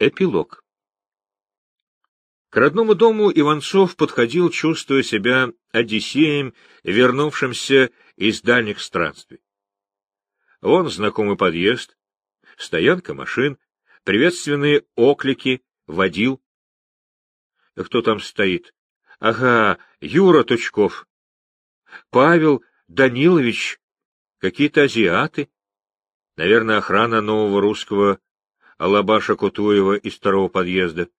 Эпилог К родному дому Иванцов подходил, чувствуя себя одиссеем, вернувшимся из дальних странствий. Вон знакомый подъезд, стоянка машин, приветственные оклики, водил. Кто там стоит? Ага, Юра Тучков. Павел Данилович. Какие-то азиаты. Наверное, охрана нового русского Алабаша Кутуева из второго подъезда.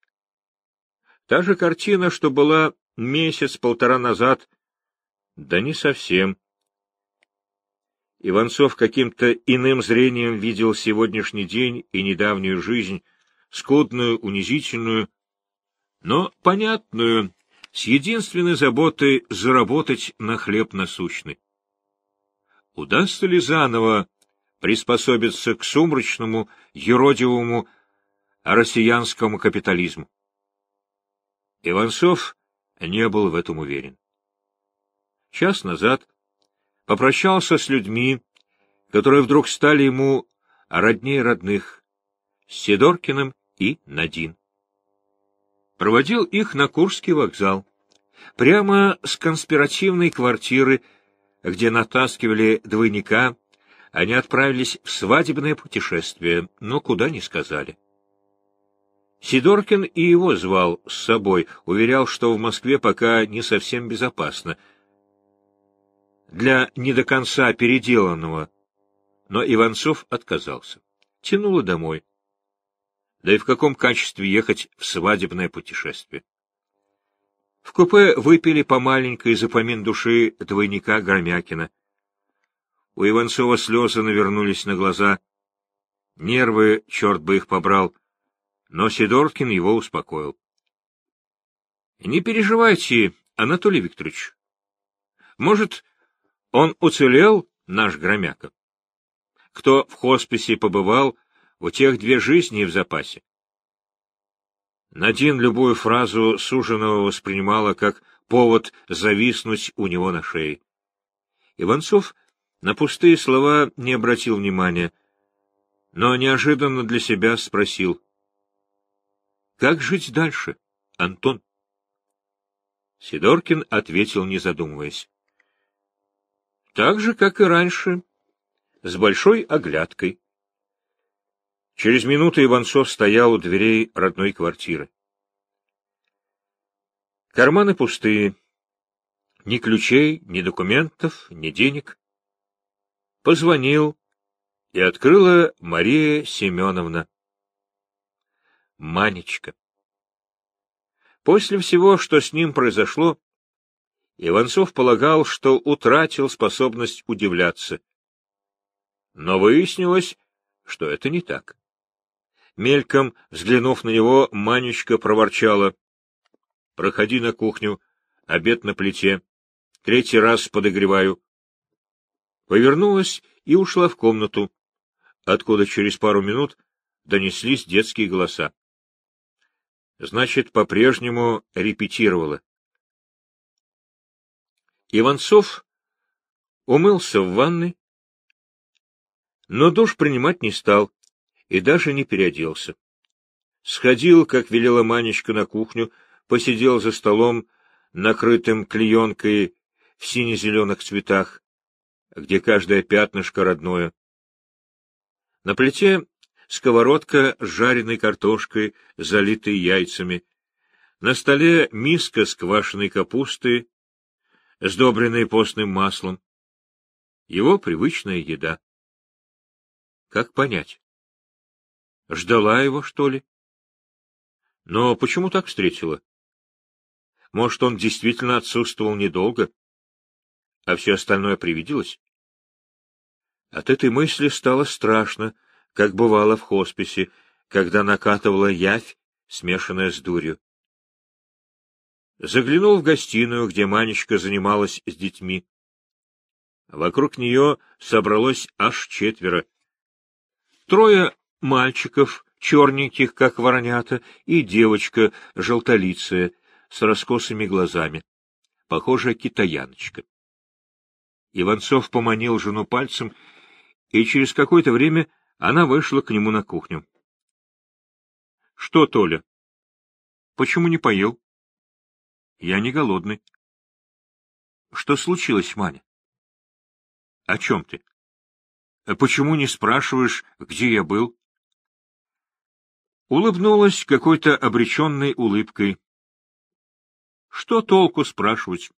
Та же картина, что была месяц-полтора назад. Да не совсем. Иванцов каким-то иным зрением видел сегодняшний день и недавнюю жизнь, скудную, унизительную, но понятную, с единственной заботой заработать на хлеб насущный. Удастся ли заново приспособиться к сумрачному, юродивому, россиянскому капитализму? Иванцов не был в этом уверен. Час назад попрощался с людьми, которые вдруг стали ему роднее родных, с Сидоркиным и Надин. Проводил их на Курский вокзал, прямо с конспиративной квартиры, где натаскивали двойника, они отправились в свадебное путешествие, но куда не сказали. Сидоркин и его звал с собой, уверял, что в Москве пока не совсем безопасно — для не до конца переделанного, но Иванцов отказался. Тянуло домой. Да и в каком качестве ехать в свадебное путешествие? В купе выпили по маленькой запомин души двойника Громякина. У Иванцова слезы навернулись на глаза. Нервы, черт бы их побрал. Но Сидоркин его успокоил. — Не переживайте, Анатолий Викторович. Может, он уцелел, наш Громяка? Кто в хосписе побывал, у тех две жизни в запасе. Надин любую фразу суженого воспринимала как повод зависнуть у него на шее. Иванцов на пустые слова не обратил внимания, но неожиданно для себя спросил. — Как жить дальше, Антон? Сидоркин ответил, не задумываясь. Так же, как и раньше, с большой оглядкой. Через минуту Иванцов стоял у дверей родной квартиры. Карманы пустые. Ни ключей, ни документов, ни денег. Позвонил, и открыла Мария Семеновна. Манечка. После всего, что с ним произошло, Иванцов полагал, что утратил способность удивляться. Но выяснилось, что это не так. Мельком, взглянув на него, Манечка проворчала. — Проходи на кухню, обед на плите. Третий раз подогреваю. Повернулась и ушла в комнату, откуда через пару минут донеслись детские голоса. Значит, по-прежнему репетировала. Иванцов умылся в ванной, но душ принимать не стал и даже не переоделся. Сходил, как велела Манечка, на кухню, посидел за столом, накрытым клеенкой в сине-зеленых цветах, где каждое пятнышко родное. На плите сковородка с жареной картошкой, залитой яйцами. На столе миска с квашеной капустой, сдобренные постным маслом. Его привычная еда. Как понять? Ждала его, что ли? Но почему так встретила? Может, он действительно отсутствовал недолго, а все остальное привиделось? От этой мысли стало страшно, как бывало в хосписе, когда накатывала явь, смешанная с дурью. Заглянул в гостиную, где Манечка занималась с детьми. Вокруг нее собралось аж четверо. Трое мальчиков, черненьких, как воронята, и девочка, желтолицая, с раскосыми глазами, похожая китаяночка. Иванцов поманил жену пальцем, и через какое-то время она вышла к нему на кухню. Что, Толя? Почему не поел? Я не голодный. Что случилось, Маня? О чем ты? Почему не спрашиваешь, где я был? Улыбнулась какой-то обреченной улыбкой. Что толку спрашивать?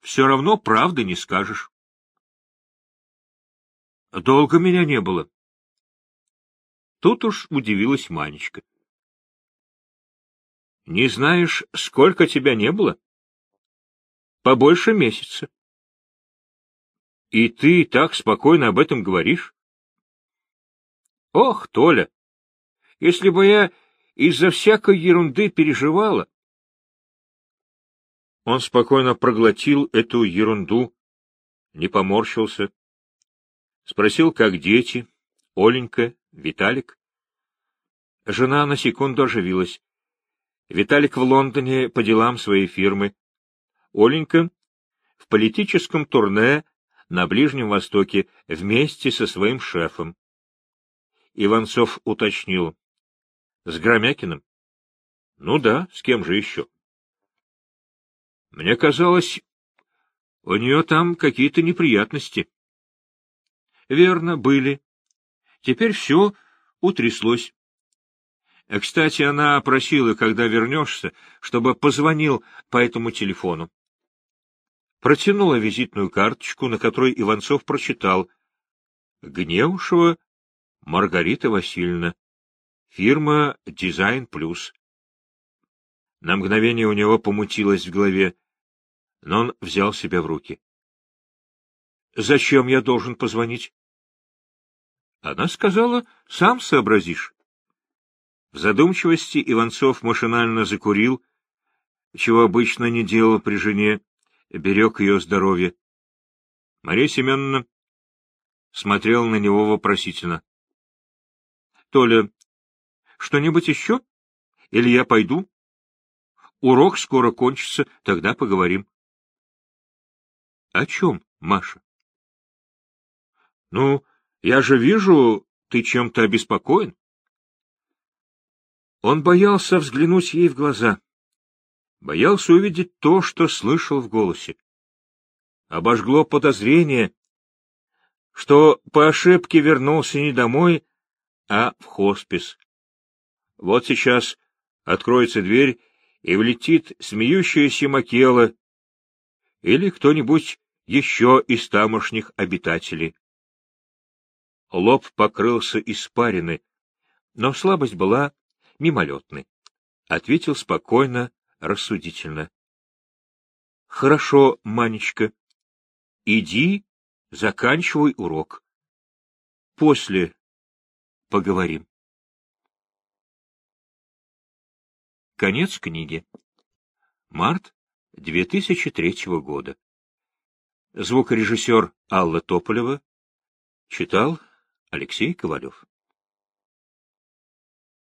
Все равно правды не скажешь. Долго меня не было. Тут уж удивилась Манечка. Не знаешь, сколько тебя не было? Побольше месяца. И ты так спокойно об этом говоришь? Ох, Толя, если бы я из-за всякой ерунды переживала... Он спокойно проглотил эту ерунду, не поморщился. Спросил, как дети, Оленька, Виталик. Жена на секунду оживилась. Виталик в Лондоне по делам своей фирмы. Оленька в политическом турне на Ближнем Востоке вместе со своим шефом. Иванцов уточнил. — С Громякиным? — Ну да, с кем же еще? — Мне казалось, у нее там какие-то неприятности. — Верно, были. Теперь все утряслось. Кстати, она просила, когда вернешься, чтобы позвонил по этому телефону. Протянула визитную карточку, на которой Иванцов прочитал «Гневушева Маргарита Васильевна, фирма «Дизайн Плюс». На мгновение у него помутилось в голове, но он взял себя в руки. — Зачем я должен позвонить? Она сказала, сам сообразишь. В задумчивости Иванцов машинально закурил, чего обычно не делал при жене, берег ее здоровье. Мария Семеновна смотрела на него вопросительно. — Толя, что-нибудь еще? Или я пойду? Урок скоро кончится, тогда поговорим. — О чем, Маша? — Ну, я же вижу, ты чем-то обеспокоен. Он боялся взглянуть ей в глаза. Боялся увидеть то, что слышал в голосе. Обожгло подозрение, что по ошибке вернулся не домой, а в хоспис. Вот сейчас откроется дверь, и влетит смеющаяся Макела или кто-нибудь еще из тамошних обитателей. Лоб покрылся испариной, но слабость была мимолетной. Ответил спокойно, рассудительно. — Хорошо, Манечка. Иди, заканчивай урок. После поговорим. Конец книги. Март 2003 года. Звукорежиссер Алла Тополева читал Алексей Ковалев